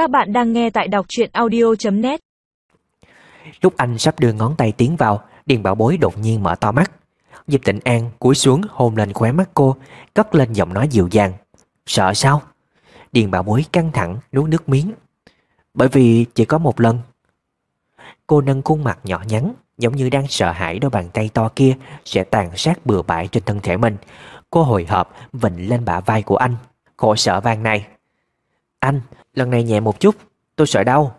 Các bạn đang nghe tại đọc truyện audio.net Lúc anh sắp đưa ngón tay tiến vào, Điền bảo bối đột nhiên mở to mắt. Diệp Tịnh An cúi xuống hôn lên khóe mắt cô, Cất lên giọng nói dịu dàng. Sợ sao? Điền bảo bối căng thẳng nuốt nước miếng. Bởi vì chỉ có một lần. Cô nâng khuôn mặt nhỏ nhắn, Giống như đang sợ hãi đôi bàn tay to kia Sẽ tàn sát bừa bãi trên thân thể mình. Cô hồi hộp vịnh lên bả vai của anh. Khổ sở vang này. Anh, lần này nhẹ một chút Tôi sợ đau.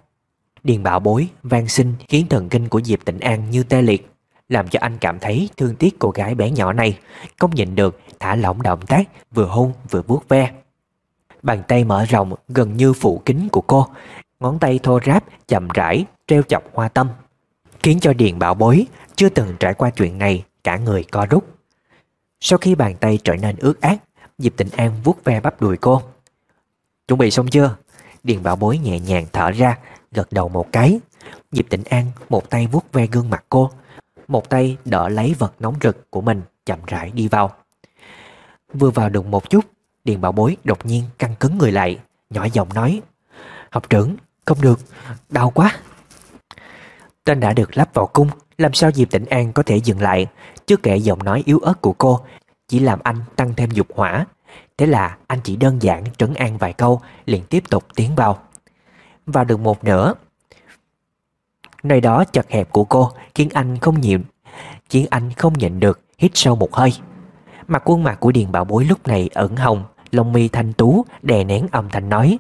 Điền bảo bối, van xin khiến thần kinh của Diệp Tịnh An như tê liệt Làm cho anh cảm thấy thương tiếc cô gái bé nhỏ này Không nhìn được thả lỏng động tác Vừa hôn vừa vuốt ve. Bàn tay mở rộng gần như phủ kính của cô Ngón tay thô ráp chậm rãi treo chọc hoa tâm Khiến cho Điền bảo bối Chưa từng trải qua chuyện này Cả người co rút. Sau khi bàn tay trở nên ướt át Diệp Tịnh An vuốt ve bắp đùi cô. Chuẩn bị xong chưa? Điền bảo bối nhẹ nhàng thở ra, Gật đầu một cái. Diệp Tịnh An một tay vuốt ve gương mặt cô, Một tay đỡ lấy vật nóng rực của mình Chậm rãi đi vào. Vừa vào được một chút, Điền bảo bối đột nhiên căng cứng người lại, Nhỏ giọng nói, Học trưởng, không được, đau quá. Tên đã được lắp vào cung, Làm sao Diệp Tịnh An có thể dừng lại? Chứ kể giọng nói yếu ớt của cô, Chỉ làm anh tăng thêm dục hỏa. Thế là anh chỉ đơn giản trấn an vài câu, liền tiếp tục tiến vào. Vào được một nửa. Nơi đó chật hẹp của cô, Khiến anh không nhịn, Khiến anh không nhịn được Hít sâu một hơi. Mặt khuôn mặt của Điền Bảo Bối lúc này ẩn hồng, Lông mi thanh tú, đè nén âm thanh nói,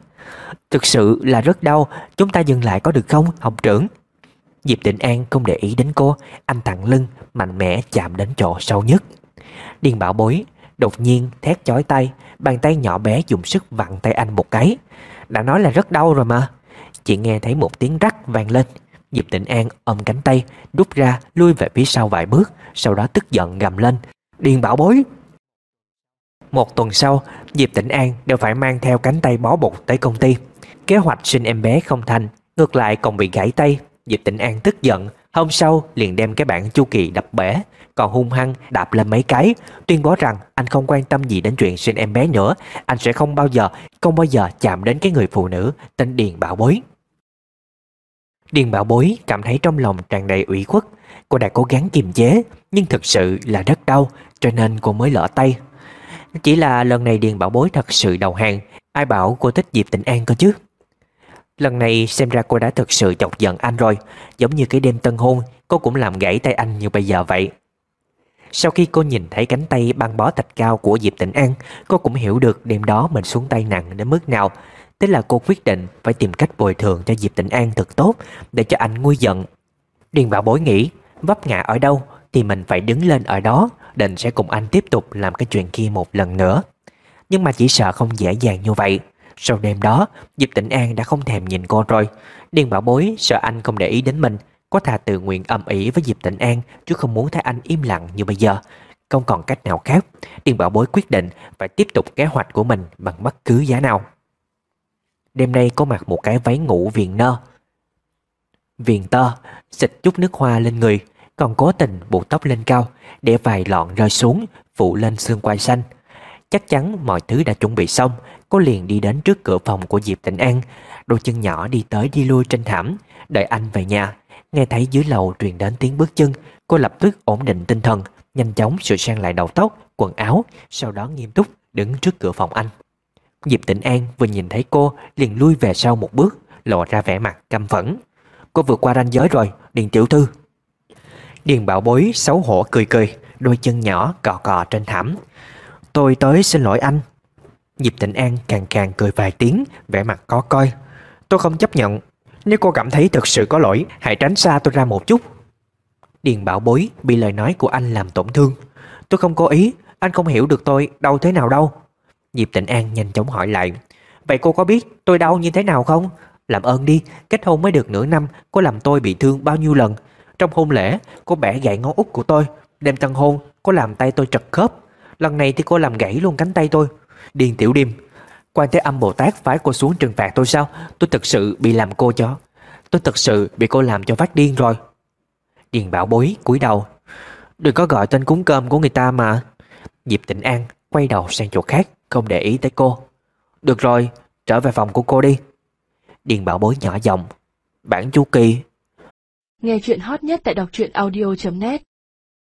Thực sự là rất đau, Chúng ta dừng lại có được không, học trưởng? Diệp Tịnh An không để ý đến cô, Anh thẳng lưng, mạnh mẽ chạm đến chỗ sâu nhất. Điền Bảo Bối Đột nhiên, thét chói tay, Bàn tay nhỏ bé dùng sức vặn tay anh một cái. Đã nói là rất đau rồi mà. Chị nghe thấy một tiếng rắc vang lên. Diệp Tịnh An ôm cánh tay Rút ra, lui về phía sau vài bước, Sau đó tức giận gầm lên. Điền bảo bối! Một tuần sau, Diệp Tịnh An đều phải mang theo cánh tay bó bột tới công ty. Kế hoạch sinh em bé không thành, Ngược lại còn bị gãy tay. Diệp Tịnh An tức giận Hôm sau liền đem cái bản chu kỳ đập bể, Còn hung hăng đạp lên mấy cái, Tuyên bố rằng anh không quan tâm gì đến chuyện sinh em bé nữa, Anh sẽ không bao giờ, Không bao giờ chạm đến cái người phụ nữ Tên Điền Bảo Bối. Điền Bảo Bối cảm thấy trong lòng tràn đầy ủy khuất, Cô đã cố gắng kiềm chế, Nhưng thực sự là rất đau, Cho nên cô mới lỡ tay. Chỉ là lần này Điền Bảo Bối thật sự đầu hàng, Ai bảo cô thích Diệp Tịnh An cơ chứ? Lần này xem ra cô đã thực sự chọc giận anh rồi. Giống như cái đêm tân hôn, Cô cũng làm gãy tay anh như bây giờ vậy. Sau khi cô nhìn thấy cánh tay băng bó thạch cao của Diệp Tịnh An, Cô cũng hiểu được đêm đó mình xuống tay nặng đến mức nào. Thế là cô quyết định phải tìm cách bồi thường cho Diệp Tịnh An thật tốt Để cho anh nguôi giận. Điền bảo bối nghĩ, Vấp ngã ở đâu thì mình phải đứng lên ở đó, Định sẽ cùng anh tiếp tục làm cái chuyện kia một lần nữa. Nhưng mà chỉ sợ không dễ dàng như vậy sau đêm đó, Diệp Tịnh An đã không thèm nhìn cô rồi. Điền bảo bối sợ anh không để ý đến mình, có thà tự nguyện âm ỉ với Diệp Tịnh An chứ không muốn thấy anh im lặng như bây giờ. Không còn cách nào khác, Điền bảo bối quyết định phải tiếp tục kế hoạch của mình bằng bất cứ giá nào. Đêm nay có mặc một cái váy ngủ viền nơ. Viền tơ, xịt chút nước hoa lên người, còn cố tình buộc tóc lên cao để vài lọn rơi xuống, phụ lên xương quai xanh. Chắc chắn mọi thứ đã chuẩn bị xong. Cô liền đi đến trước cửa phòng của Diệp Tịnh An. Đôi chân nhỏ đi tới đi lui trên thảm. Đợi anh về nhà. Nghe thấy dưới lầu truyền đến tiếng bước chân Cô lập tức ổn định tinh thần Nhanh chóng sửa sang lại đầu tóc, quần áo Sau đó nghiêm túc đứng trước cửa phòng anh. Diệp Tịnh An vừa nhìn thấy cô liền lui về sau một bước Lộ ra vẻ mặt căm phẫn. Cô vượt qua ranh giới rồi, Điền tiểu thư. Điền bảo bối xấu hổ cười cười Đôi chân nhỏ cò cò trên thảm. Tôi tới xin lỗi anh. Diệp Tịnh An càng càng cười vài tiếng, vẻ mặt có coi. Tôi không chấp nhận. Nếu cô cảm thấy thực sự có lỗi, Hãy tránh xa tôi ra một chút. Điền bảo bối bị lời nói của anh làm tổn thương. Tôi không cố ý. Anh không hiểu được tôi đau thế nào đâu. Diệp Tịnh An nhanh chóng hỏi lại. Vậy cô có biết tôi đau như thế nào không? Làm ơn đi, Kết hôn mới được nửa năm. Cô làm tôi bị thương bao nhiêu lần? Trong hôn lễ, Cô bẻ gãy ngón út của tôi. Đêm tân hôn, Cô làm tay tôi trật khớp. Lần này thì cô làm gãy luôn cánh tay tôi. Điền tiểu điềm, Quan Thế Âm Bồ Tát phái cô xuống trừng phạt tôi sao? Tôi thật sự bị làm cô cho. Tôi thật sự bị cô làm cho phát điên rồi. Điền bảo bối cúi đầu. Đừng có gọi tên cúng cơm của người ta mà. Diệp Tịnh An quay đầu sang chỗ khác, Không để ý tới cô. Được rồi, trở về phòng của cô đi. Điền bảo bối nhỏ giọng. Bản chu kỳ. Nghe chuyện hot nhất tại đọc truyện audio.net